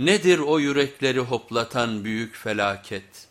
Nedir o yürekleri hoplatan büyük felaket?